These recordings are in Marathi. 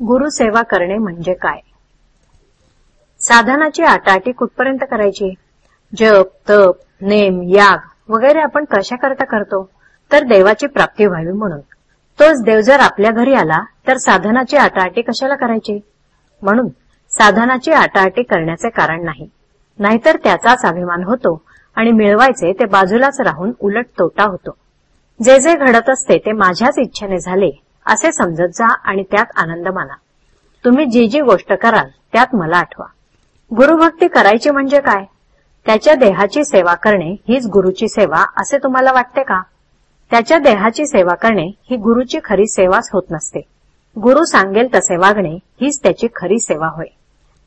गुरु सेवा करणे म्हणजे काय? साधनाची आटाटी कुठपर्यंत करायची? जप तप नेम याग वगैरे आपण कशा करता करतो? तर देवाची प्राप्ती व्हावी म्हणून. तोच देव जर आपल्या घरी आला तर साधनाची आटाआटी कशाला करायची? म्हणून साधनाची आटाआटी करण्याचे कारण नाही. नाहीतर त्याचाच अभिमान होतो आणि मिळवायचे ते बाजूलाच राहून उलट तोटा होतो. जे जे घडत असते ते माझ्याच इच्छेने झाले असे समजत जा आणि त्यात आनंद माना. तुम्ही जी जी गोष्ट कराल त्यात मला आठवा. गुरुभक्ती करायची म्हणजे काय? त्याच्या देहाची सेवा करणे हीच गुरुची सेवा असे तुम्हाला वाटते का? त्याच्या देहाची सेवा करणे ही गुरुची खरी सेवाच होत नसते. गुरु सांगेल तसे वागणे हीच त्याची खरी सेवा होय.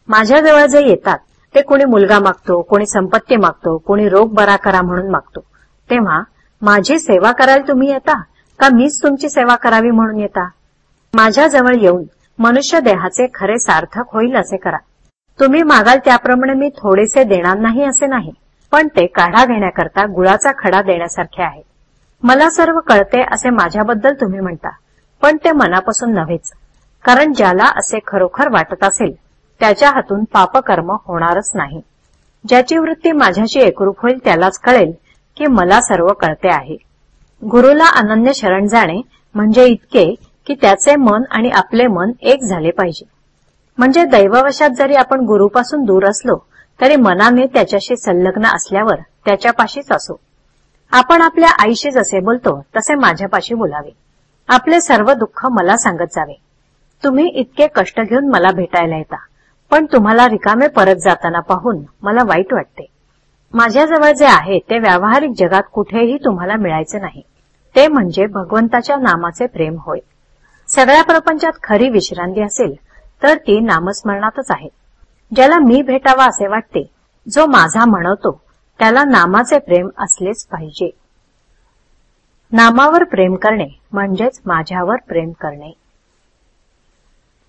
माझ्याजवळ जे येतात ते कोणी मुलगा मागतो कोणी संपत्ती मागतो कोणी रोग बरा करा म्हणून मागतो. तेव्हा माझी सेवा करायला तुम्ही येता? का मीच तुमची सेवा करावी म्हणून येता? माझ्याजवळ येऊन मनुष्य देहाचे खरे सार्थक होईल असे करा. तुम्ही मागाल त्याप्रमाणे मी थोडेसे देणार नाही असे नाही पण ते काढा घेण्याकरता गुळाचा खडा देण्यासारखे आहे. मला सर्व कळते असे माझ्याबद्दल तुम्ही म्हणता पण ते मनापासून नव्हेच कारण ज्याला असे खरोखर वाटत असेल त्याच्या हातून पापकर्म होणारच नाही. ज्याची वृत्ती माझ्याशी एकरूप होईल त्यालाच कळेल की मला सर्व कळते आहे. गुरुला अनन्य शरण जाणे म्हणजे इतके की त्याचे मन आणि आपले मन एक झाले पाहिजे. म्हणजे दैववशात जरी आपण गुरुपासून दूर असलो तरी मनाने त्याच्याशी संलग्न असल्यावर त्याच्यापाशीच असो. आपण आपल्या आईशी जसे बोलतो तसे माझ्यापाशी बोलावे. आपले सर्व दुःख मला सांगत जावे. तुम्ही इतके कष्ट घेऊन मला भेटायला येता पण तुम्हाला रिकामे परत जाताना पाहून मला वाईट वाटते. माझ्याजवळ जे आहे ते व्यावहारिक जगात कुठेही तुम्हाला मिळायचे नाही. ते म्हणजे भगवंताच्या नामाचे प्रेम होय. सगळ्या प्रपंचात खरी विश्रांती असेल तर ती नामस्मरणातच आहे. ज्याला मी भेटावा असे वाटते जो माझा म्हणवतो त्याला नामाचे प्रेम असलेच पाहिजे. नामावर प्रेम करणे म्हणजेच माझ्यावर प्रेम करणे.